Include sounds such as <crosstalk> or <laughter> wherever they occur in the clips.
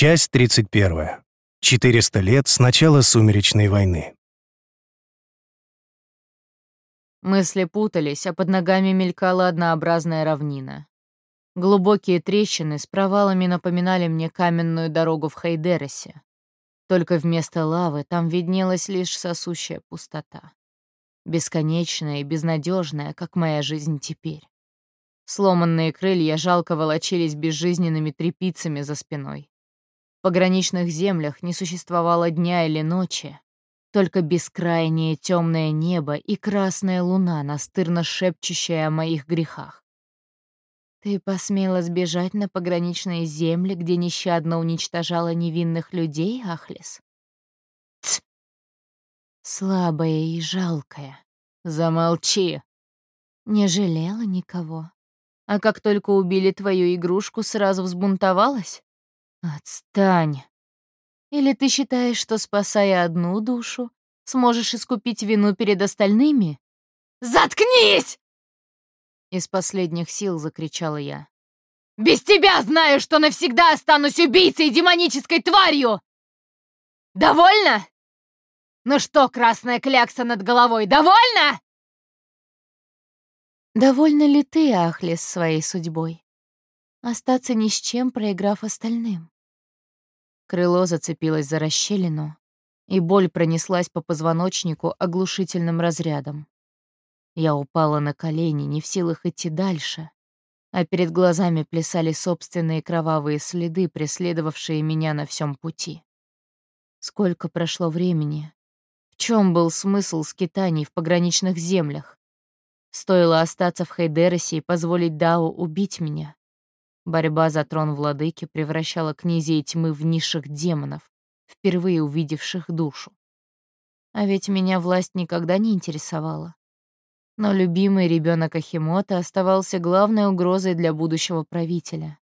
Часть 31. 400 лет с начала Сумеречной войны. Мысли путались, а под ногами мелькала однообразная равнина. Глубокие трещины с провалами напоминали мне каменную дорогу в Хайдересе. Только вместо лавы там виднелась лишь сосущая пустота. Бесконечная и безнадежная, как моя жизнь теперь. Сломанные крылья жалко волочились безжизненными трепицами за спиной. В пограничных землях не существовало дня или ночи, только бескрайнее темное небо и красная луна, настырно шепчущая о моих грехах. Ты посмела сбежать на пограничные земли, где нещадно уничтожала невинных людей, Ахлис? Тс! Слабая и жалкая. Замолчи. Не жалела никого. А как только убили твою игрушку, сразу взбунтовалась? Отстань. Или ты считаешь, что, спасая одну душу, сможешь искупить вину перед остальными? Заткнись! Из последних сил закричала я. Без тебя знаю, что навсегда останусь убийцей и демонической тварью! Довольно? Ну что, красная клякса над головой, довольно? Довольна ли ты, Ахлис, своей судьбой? Остаться ни с чем, проиграв остальным. Крыло зацепилось за расщелину, и боль пронеслась по позвоночнику оглушительным разрядом. Я упала на колени, не в силах идти дальше, а перед глазами плясали собственные кровавые следы, преследовавшие меня на всем пути. Сколько прошло времени? В чем был смысл скитаний в пограничных землях? Стоило остаться в Хейдересе и позволить Дао убить меня. Борьба за трон владыки превращала князей тьмы в низших демонов, впервые увидевших душу. А ведь меня власть никогда не интересовала. Но любимый ребенок Ахимота оставался главной угрозой для будущего правителя,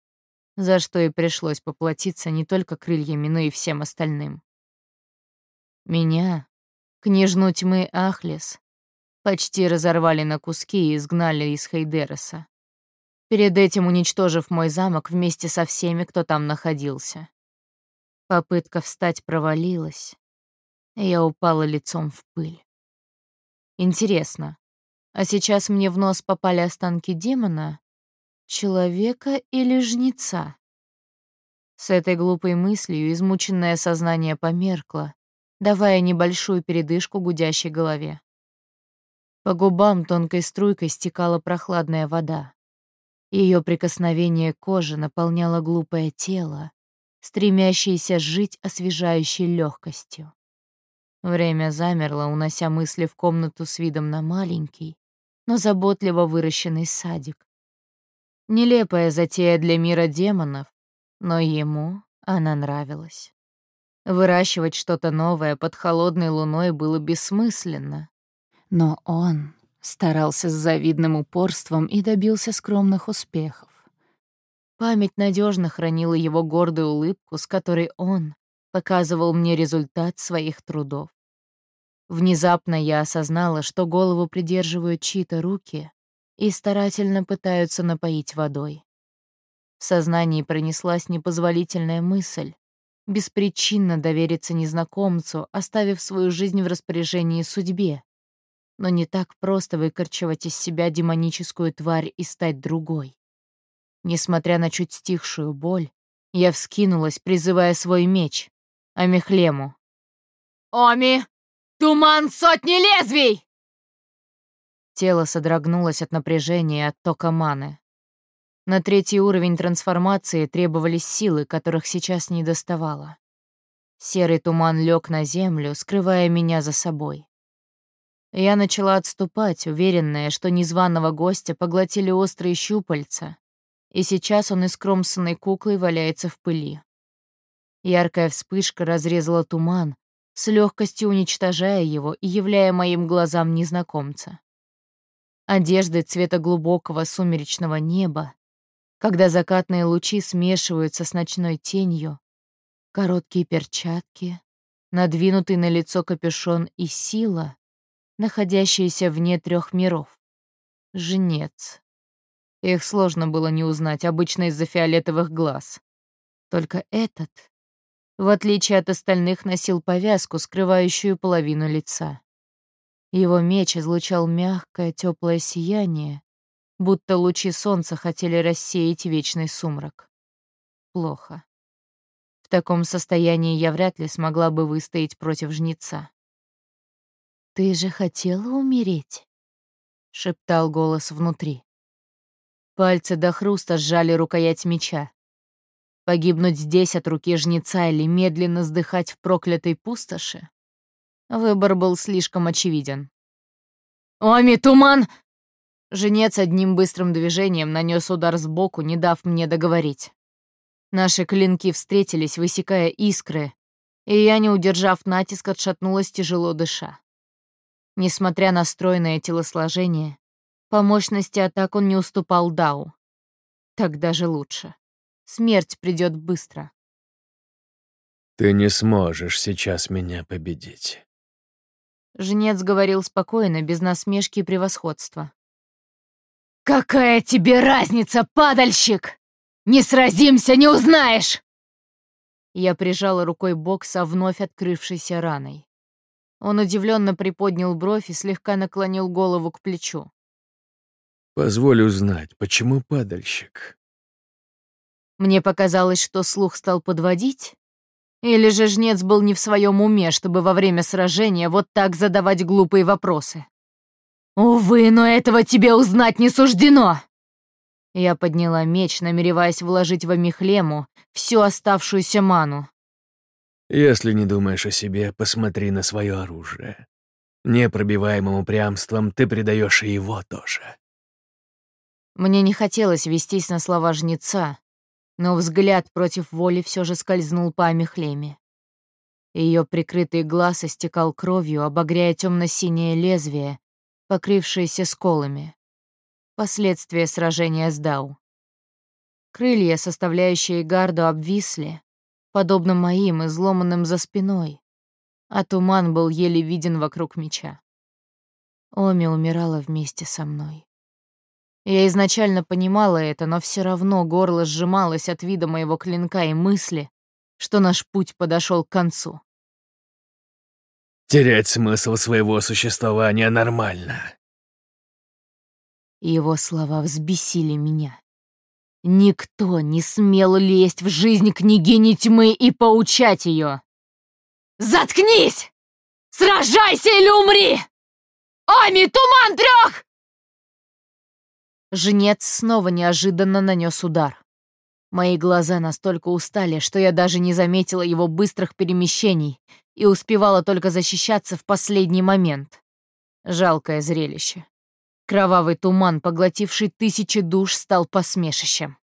за что и пришлось поплатиться не только крыльями, но и всем остальным. Меня, княжну тьмы Ахлес, почти разорвали на куски и изгнали из Хейдереса. Перед этим уничтожив мой замок вместе со всеми, кто там находился. Попытка встать провалилась, и я упала лицом в пыль. Интересно, а сейчас мне в нос попали останки демона, человека или жнеца? С этой глупой мыслью измученное сознание померкло, давая небольшую передышку гудящей голове. По губам тонкой струйкой стекала прохладная вода. Ее прикосновение к коже наполняло глупое тело, стремящееся жить освежающей легкостью. Время замерло, унося мысли в комнату с видом на маленький, но заботливо выращенный садик. Нелепая затея для мира демонов, но ему она нравилась. Выращивать что-то новое под холодной луной было бессмысленно. Но он старался с завидным упорством и добился скромных успехов. Память надежно хранила его гордую улыбку, с которой он показывал мне результат своих трудов. Внезапно я осознала, что голову придерживают чьи-то руки и старательно пытаются напоить водой. В сознании пронеслась непозволительная мысль беспричинно довериться незнакомцу, оставив свою жизнь в распоряжении судьбе, но не так просто выкорчевать из себя демоническую тварь и стать другой. Несмотря на чуть стихшую боль, я вскинулась, призывая свой меч, Амихлему. «Оми! Туман сотни лезвий!» Тело содрогнулось от напряжения и от тока маны. На третий уровень трансформации требовались силы, которых сейчас не доставало. Серый туман лег на землю, скрывая меня за собой. Я начала отступать, уверенная, что незваного гостя поглотили острые щупальца, и сейчас он искромсанной куклой валяется в пыли. Яркая вспышка разрезала туман, с легкостью уничтожая его и являя моим глазам незнакомца. Одежды цвета глубокого сумеречного неба, когда закатные лучи смешиваются с ночной тенью, короткие перчатки, надвинутый на лицо капюшон и сила, находящиеся вне трех миров. Жнец. Их сложно было не узнать, обычно из-за фиолетовых глаз. Только этот В отличие от остальных, носил повязку, скрывающую половину лица. Его меч излучал мягкое, теплое сияние, будто лучи солнца хотели рассеять вечный сумрак. Плохо. В таком состоянии я вряд ли смогла бы выстоять против жнеца. «Ты же хотела умереть?» — шептал голос внутри. Пальцы до хруста сжали рукоять меча. Погибнуть здесь от руки жнеца или медленно сдыхать в проклятой пустоши? Выбор был слишком очевиден. «Оми, туман!» Женец одним быстрым движением нанес удар сбоку, не дав мне договорить. Наши клинки встретились, высекая искры, и я, не удержав натиск, отшатнулась, тяжело дыша. Несмотря на стройное телосложение, по мощности атак он не уступал Дау. Так даже лучше. Смерть придет быстро. «Ты не сможешь сейчас меня победить». Жнец говорил спокойно, без насмешки и превосходства. «Какая тебе разница, падальщик? Не сразимся, не узнаешь!» Я прижала рукой бок со вновь открывшейся раной. Он удивленно приподнял бровь и слегка наклонил голову к плечу. «Позволь узнать, почему падальщик?» Мне показалось, что слух стал подводить. Или же жнец был не в своем уме, чтобы во время сражения вот так задавать глупые вопросы. «Увы, но этого тебе узнать не суждено!» Я подняла меч, намереваясь вложить в Амихлему всю оставшуюся ману. «Если не думаешь о себе, посмотри на свое оружие. Непробиваемым упрямством ты предаешь и его тоже». Мне не хотелось вестись на слова жнеца, но взгляд против воли все же скользнул по Амихлеме. Ее прикрытый глаз истекал кровью, обогряя темно-синее лезвие, покрывшееся сколами. Последствия сражения с. Крылья, составляющие гарду, обвисли, подобно моим, изломанным за спиной, а туман был еле виден вокруг меча. Оми умирала вместе со мной. Я изначально понимала это, но все равно горло сжималось от вида моего клинка и мысли, что наш путь подошел к концу. «Терять смысл своего существования нормально». Его слова взбесили меня. Никто не смел лезть в жизнь княгини тьмы и поучать ее. «Заткнись! Сражайся или умри! Ами, туман трех!» Жнец снова неожиданно нанес удар. Мои глаза настолько устали, что я даже не заметила его быстрых перемещений и успевала только защищаться в последний момент. Жалкое зрелище. Кровавый туман, поглотивший тысячи душ, стал посмешищем.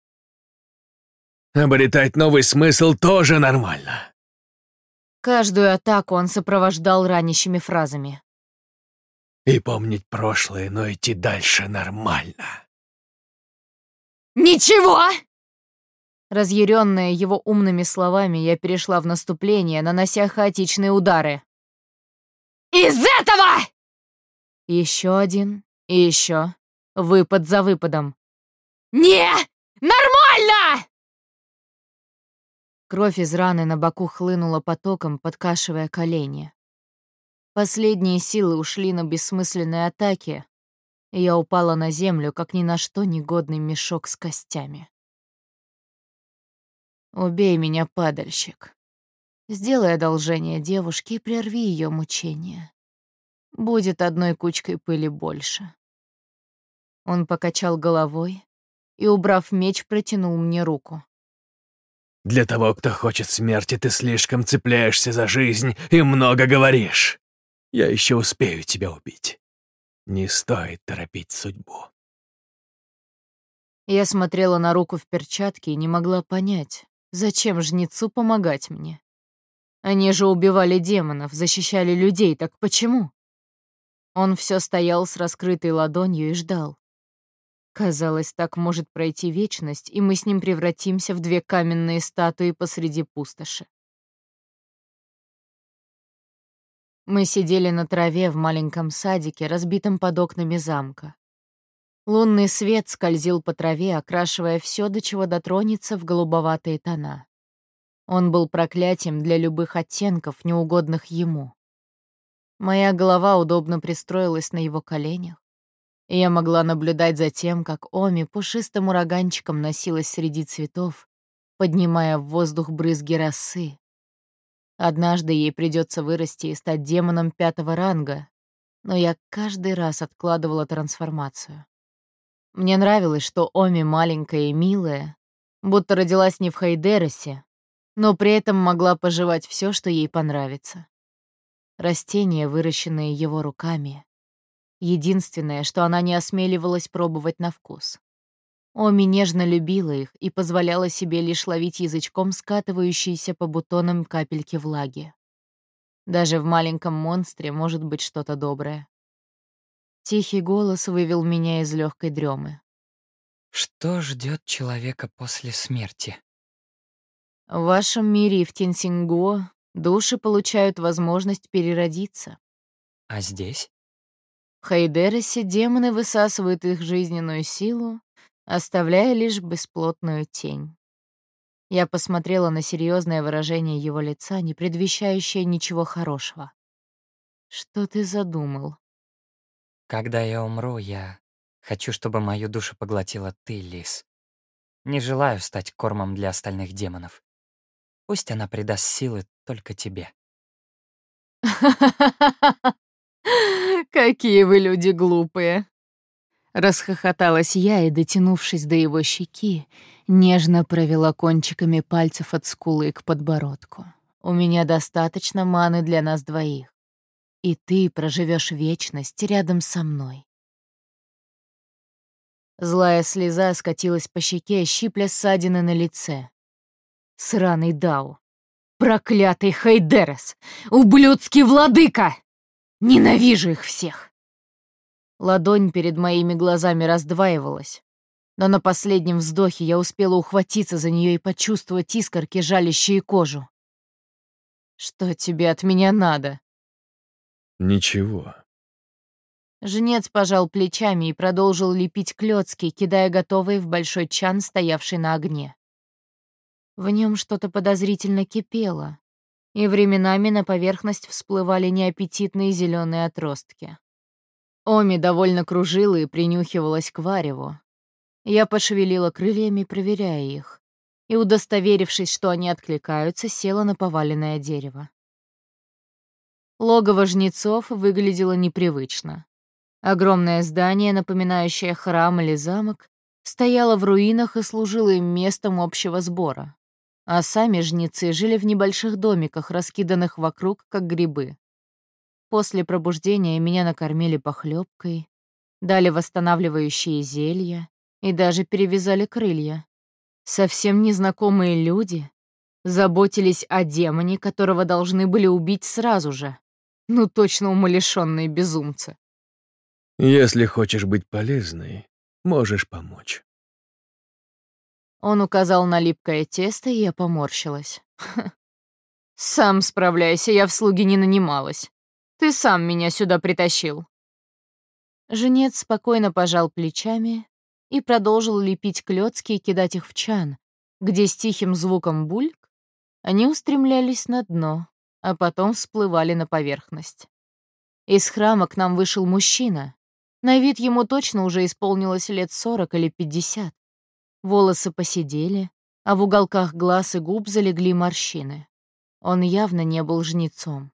«Обретать новый смысл тоже нормально». Каждую атаку он сопровождал ранящими фразами. «И помнить прошлое, но идти дальше нормально». «Ничего!» Разъяренная его умными словами, я перешла в наступление, нанося хаотичные удары. «Из этого!» Еще один и еще. Выпад за выпадом. «Не! Нормально!» Кровь из раны на боку хлынула потоком, подкашивая колени. Последние силы ушли на бессмысленные атаки, я упала на землю, как ни на что негодный мешок с костями. «Убей меня, падальщик. Сделай одолжение девушке и прерви ее мучения. Будет одной кучкой пыли больше». Он покачал головой и, убрав меч, протянул мне руку. «Для того, кто хочет смерти, ты слишком цепляешься за жизнь и много говоришь. Я еще успею тебя убить». Не стоит торопить судьбу. Я смотрела на руку в перчатке и не могла понять, зачем жнецу помогать мне. Они же убивали демонов, защищали людей, так почему? Он все стоял с раскрытой ладонью и ждал. Казалось, так может пройти вечность, и мы с ним превратимся в две каменные статуи посреди пустоши. Мы сидели на траве в маленьком садике, разбитом под окнами замка. Лунный свет скользил по траве, окрашивая все, до чего дотронется в голубоватые тона. Он был проклятием для любых оттенков, неугодных ему. Моя голова удобно пристроилась на его коленях, и я могла наблюдать за тем, как Оми пушистым ураганчиком носилась среди цветов, поднимая в воздух брызги росы. Однажды ей придется вырасти и стать демоном пятого ранга, но я каждый раз откладывала трансформацию. Мне нравилось, что Оми маленькая и милая, будто родилась не в Хайдеросе, но при этом могла пожевать все, что ей понравится. Растения, выращенные его руками. Единственное, что она не осмеливалась пробовать на вкус. Оми нежно любила их и позволяла себе лишь ловить язычком скатывающиеся по бутонам капельки влаги. Даже в маленьком монстре может быть что-то доброе. Тихий голос вывел меня из легкой дремы. Что ждет человека после смерти? В вашем мире и в Тенсинго души получают возможность переродиться. А здесь? В Хайдересе демоны высасывают их жизненную силу, оставляя лишь бесплотную тень. Я посмотрела на серьезное выражение его лица, не предвещающее ничего хорошего. «Что ты задумал?» «Когда я умру, я хочу, чтобы мою душу поглотила ты, Лис. Не желаю стать кормом для остальных демонов. Пусть она придаст силы только тебе». <laughs> Какие вы люди глупые!» Расхохоталась я и, дотянувшись до его щеки, нежно провела кончиками пальцев от скулы к подбородку. «У меня достаточно маны для нас двоих, и ты проживешь вечность рядом со мной». Злая слеза скатилась по щеке, щипля ссадины на лице. Сраный Дау. Проклятый Хайдерес! Ублюдский владыка! Ненавижу их всех! Ладонь перед моими глазами раздваивалась. Но на последнем вздохе я успела ухватиться за нее и почувствовать искорки, жалящие кожу. «Что тебе от меня надо?» «Ничего». Жнец пожал плечами и продолжил лепить клёцки, кидая готовые в большой чан, стоявший на огне. В нем что-то подозрительно кипело, и временами на поверхность всплывали неаппетитные зеленые отростки. Оми довольно кружила и принюхивалась к вареву. Я пошевелила крыльями, проверяя их, и, удостоверившись, что они откликаются, села на поваленное дерево. Логово жнецов выглядело непривычно. Огромное здание, напоминающее храм или замок, стояло в руинах и служило им местом общего сбора. А сами жнецы жили в небольших домиках, раскиданных вокруг, как грибы. После пробуждения меня накормили похлебкой, дали восстанавливающие зелья и даже перевязали крылья. Совсем незнакомые люди заботились о демоне, которого должны были убить сразу же. Ну, точно умалишенные безумцы. Если хочешь быть полезной, можешь помочь. Он указал на липкое тесто, и я поморщилась. <laughs> Сам справляйся, я в слуги не нанималась. Ты сам меня сюда притащил». Женец спокойно пожал плечами и продолжил лепить клёцки и кидать их в чан, где с тихим звуком бульк они устремлялись на дно, а потом всплывали на поверхность. Из храма к нам вышел мужчина. На вид ему точно уже исполнилось лет сорок или пятьдесят. Волосы посидели, а в уголках глаз и губ залегли морщины. Он явно не был жнецом.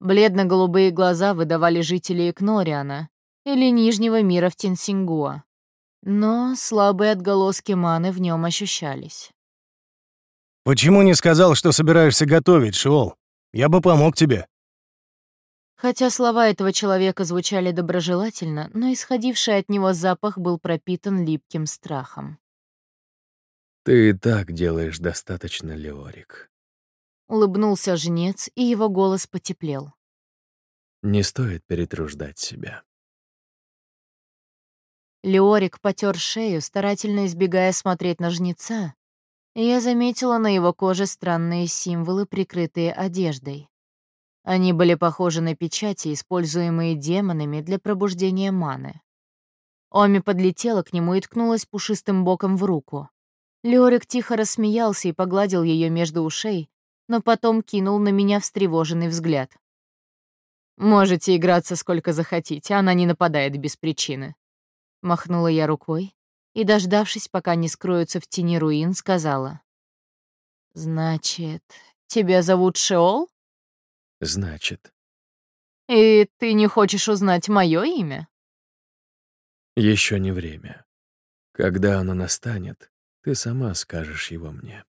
Бледно-голубые глаза выдавали жителей Кнориана или Нижнего мира в Тенсингуа. Но слабые отголоски маны в нем ощущались. «Почему не сказал, что собираешься готовить, Шиол? Я бы помог тебе». Хотя слова этого человека звучали доброжелательно, но исходивший от него запах был пропитан липким страхом. «Ты и так делаешь достаточно, Леорик. Улыбнулся жнец, и его голос потеплел. Не стоит перетруждать себя. Леорик потер шею, старательно избегая смотреть на жнеца, и я заметила на его коже странные символы, прикрытые одеждой. Они были похожи на печати, используемые демонами для пробуждения маны. Оми подлетела к нему и ткнулась пушистым боком в руку. Леорик тихо рассмеялся и погладил ее между ушей, но потом кинул на меня встревоженный взгляд. «Можете играться сколько захотите, она не нападает без причины». Махнула я рукой и, дождавшись, пока не скроются в тени руин, сказала. «Значит, тебя зовут Шеол?» «Значит». «И ты не хочешь узнать мое имя?» Еще не время. Когда оно настанет, ты сама скажешь его мне.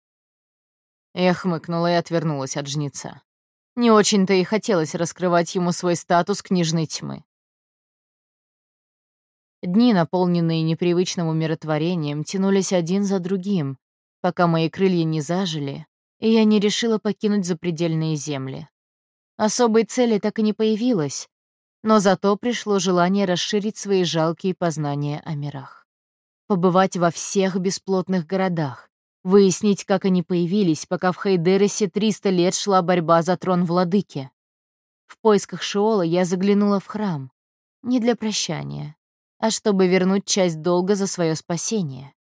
Я хмыкнула и отвернулась от жнеца. Не очень-то и хотелось раскрывать ему свой статус книжной тьмы. Дни, наполненные непривычным умиротворением, тянулись один за другим, пока мои крылья не зажили, и я не решила покинуть запредельные земли. Особой цели так и не появилось, но зато пришло желание расширить свои жалкие познания о мирах. Побывать во всех бесплотных городах, выяснить, как они появились, пока в Хейдересе 300 лет шла борьба за трон владыки. В поисках Шиола я заглянула в храм. Не для прощания, а чтобы вернуть часть долга за свое спасение.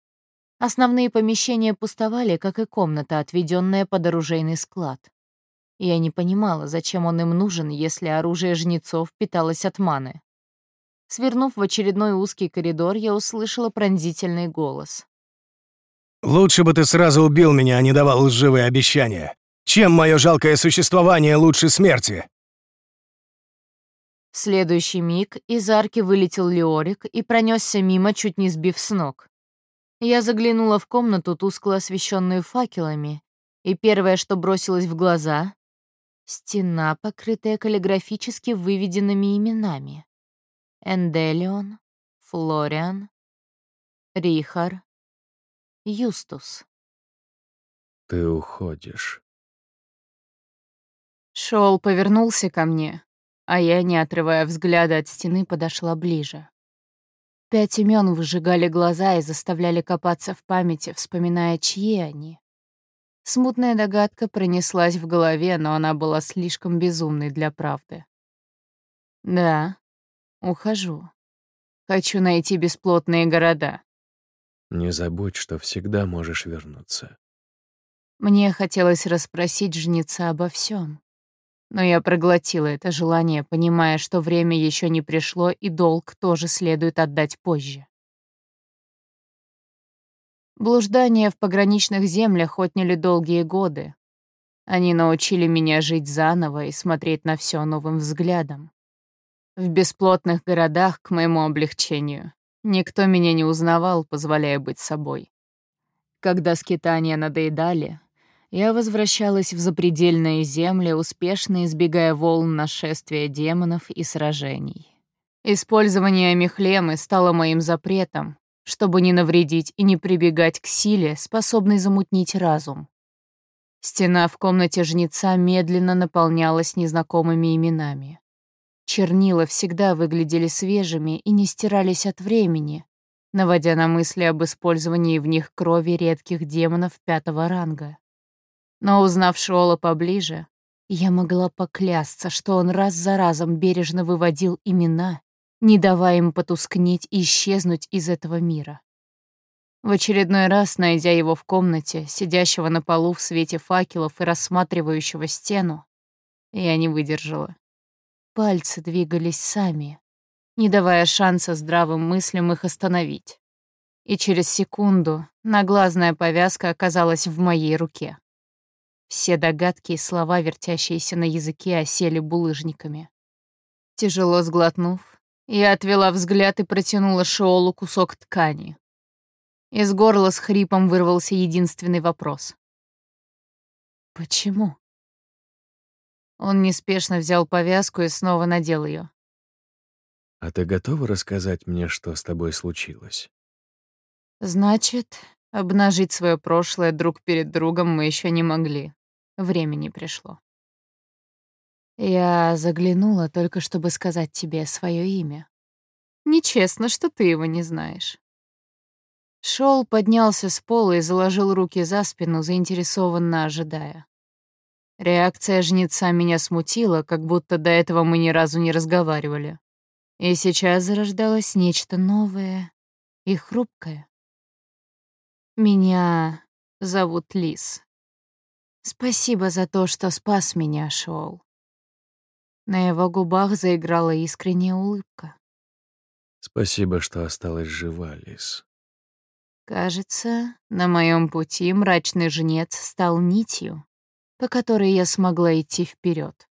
Основные помещения пустовали, как и комната, отведенная под оружейный склад. Я не понимала, зачем он им нужен, если оружие жнецов питалось от маны. Свернув в очередной узкий коридор, я услышала пронзительный голос. «Лучше бы ты сразу убил меня, а не давал лживые обещания. Чем мое жалкое существование лучше смерти?» В следующий миг из арки вылетел Леорик и пронесся мимо, чуть не сбив с ног. Я заглянула в комнату, тускло освещенную факелами, и первое, что бросилось в глаза — стена, покрытая каллиграфически выведенными именами. Энделион, Флориан, Рихар, Юстус. Ты уходишь. Шоул повернулся ко мне, а я, не отрывая взгляда от стены, подошла ближе. Пять имен выжигали глаза и заставляли копаться в памяти, вспоминая, чьи они. Смутная догадка пронеслась в голове, но она была слишком безумной для правды. Да, ухожу. Хочу найти бесплотные города. Не забудь, что всегда можешь вернуться. Мне хотелось расспросить жнеца обо всем. Но я проглотила это желание, понимая, что время еще не пришло, и долг тоже следует отдать позже. Блуждания в пограничных землях отняли долгие годы. Они научили меня жить заново и смотреть на все новым взглядом. В бесплотных городах, к моему облегчению, никто меня не узнавал, позволяя быть собой. Когда скитания надоедали, я возвращалась в запредельные земли, успешно избегая волн нашествия демонов и сражений. Использование мехлемы стало моим запретом, чтобы не навредить и не прибегать к силе, способной замутнить разум. Стена в комнате жнеца медленно наполнялась незнакомыми именами. Чернила всегда выглядели свежими и не стирались от времени, наводя на мысли об использовании в них крови редких демонов пятого ранга. Но узнав Шола поближе, я могла поклясться, что он раз за разом бережно выводил имена, не давая им потускнеть и исчезнуть из этого мира. В очередной раз, найдя его в комнате, сидящего на полу в свете факелов и рассматривающего стену, я не выдержала. Пальцы двигались сами, не давая шанса здравым мыслям их остановить. И через секунду наглазная повязка оказалась в моей руке. Все догадки и слова, вертящиеся на языке, осели булыжниками. Тяжело сглотнув, я отвела взгляд и протянула Шиолу кусок ткани. Из горла с хрипом вырвался единственный вопрос. «Почему?» Он неспешно взял повязку и снова надел ее. «А ты готова рассказать мне, что с тобой случилось?» «Значит, обнажить свое прошлое друг перед другом мы еще не могли. Времени пришло. Я заглянула только, чтобы сказать тебе свое имя. Нечестно, что ты его не знаешь. Шел, поднялся с пола и заложил руки за спину, заинтересованно ожидая. Реакция жнеца меня смутила, как будто до этого мы ни разу не разговаривали. И сейчас зарождалось нечто новое и хрупкое. Меня зовут Лис. Спасибо за то, что спас меня, Шоул. На его губах заиграла искренняя улыбка. Спасибо, что осталась жива, Лис. Кажется, на моем пути мрачный жнец стал нитью, по которой я смогла идти вперед.